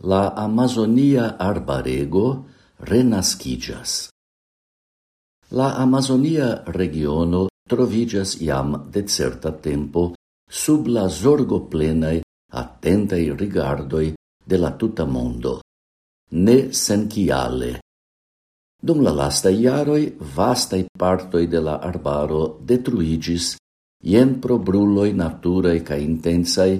la Amazonia arbarego renascigas. La Amazonia regiono trovigas iam de certa tempo sub la zorgo plenai attentai rigardoi de la tuta mondo, ne senchiale. Dum la lasta iaroi vastai partoi de la arbaro detruigis, jen pro bruloi naturae ca intensai,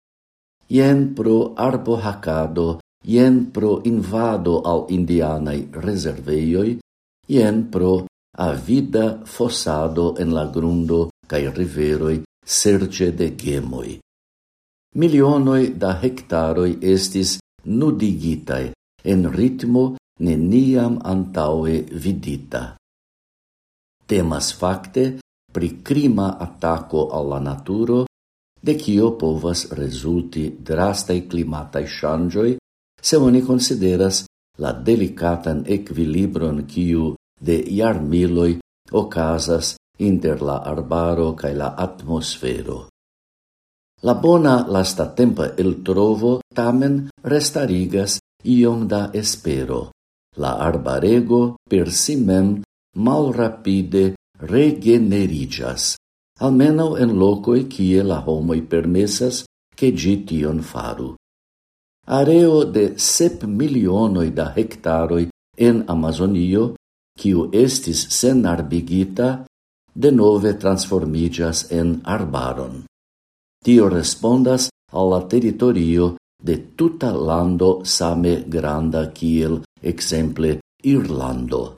jen pro arbohacado jen pro invado al indianai reserveioi, jen pro avida fossado en la grundo cae riveroi serce de gemoi. Milionoi da hectaroi estis nudigitai en ritmo neniam antaue vidita. Temas facte pri crima attaco alla naturo, de cio povas resulti drastai climatai shangioi se oni consideras la delicatan equilibron quiu de iarmiloi ocasas inter la arbaro cae la atmosfero. La bona lastatempa el trovo tamen restarigas iom da espero. La arbarego per si mem malrapide regenerigas, almeno en locoi quie la homoi permesas che gi tion faru areo de sep milionoi da hectaroi en Amazonio, quiu estis sen arbigita, de nove transformigas en arbaron. Tio respondas alla territorio de tuta lando same granda kiel, exemple, Irlando.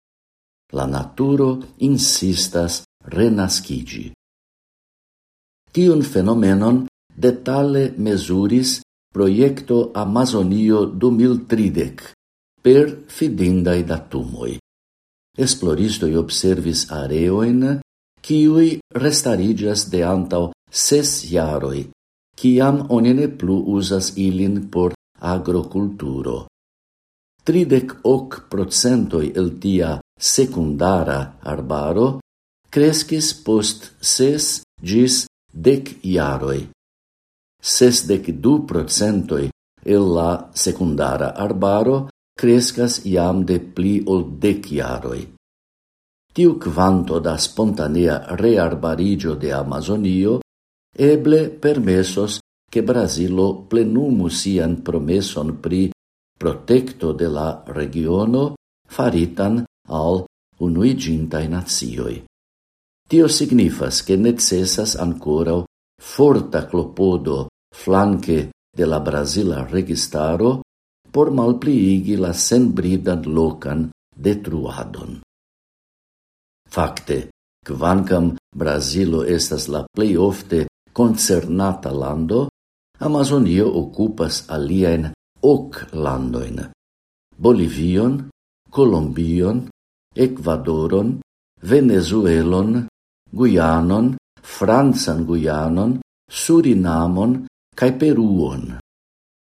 La naturo insistas renascigi. Tion fenomenon detale mesuris Proiecto Amazonio 2030 per fidindai datumoi. Esploristoi observis areoin quiui restarigas de antau ses jaroi, kiam onene plu usas ilin por agroculturo. Tridec hoc procentoi el tia secundara arbaro crescis post ses gis dec jaroi sesdec du procentoi el la secundara arbaro crescas iam de pli ol dec iaroi. Tiu quanto da spontanea rearbarigio de Amazonio eble permesos che Brasilo plenumus sian promeson pri protecto de la regiono faritan al unuigintai nazioi. Tio signifas che necessas ancora forta clopodo flanke de la Brasila registaro por malpliigi la senbridan lokan detruadon. Facte, quancam Brasilo estas la plei ofte concernata lando, Amazonio occupas alien hoc landoin. Bolivion, Colombion, Ecuadoron, Venezuelon, Guianon Francan Gujanon, Surinamon cae Peruon.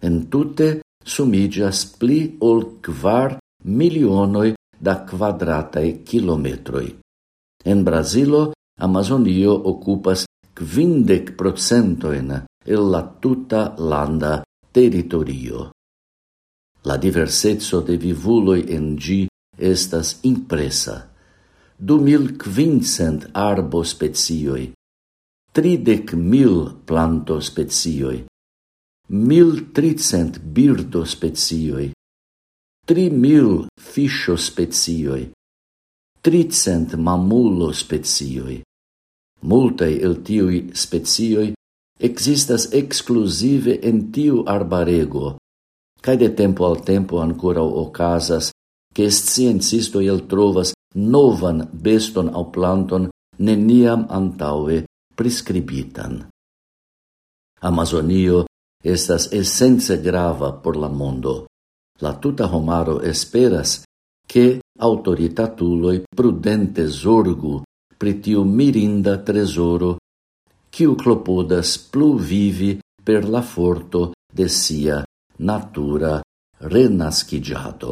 Entute sumigas pli ol kvar milionoi da quadratae kilometroi. En Brazilo, Amazonio ocupas quindec procentoin el la tuta landa territorio. La diversezzo de vivuloi en gi estas impresa. Du mil quincent arbo specioi, tridec mil planto spezioi, mil tricent birdo spezioi, tri mil fiscio spezioi, tricent mamullo spezioi. Multae el tiui spezioi existas exclusive en tiu arbarego, cae de tempo al tempo ancora ocasas che sciencistoi el trovas novan beston au planton neniam antaue prescribitan. Amazonio estas essence grava por la mondo. La tuta homaro esperas che autoritatuloi prudente zorgu pritiu mirinda tresoro, quiu clopodas plu vivi per la forto de sia natura renascigiato.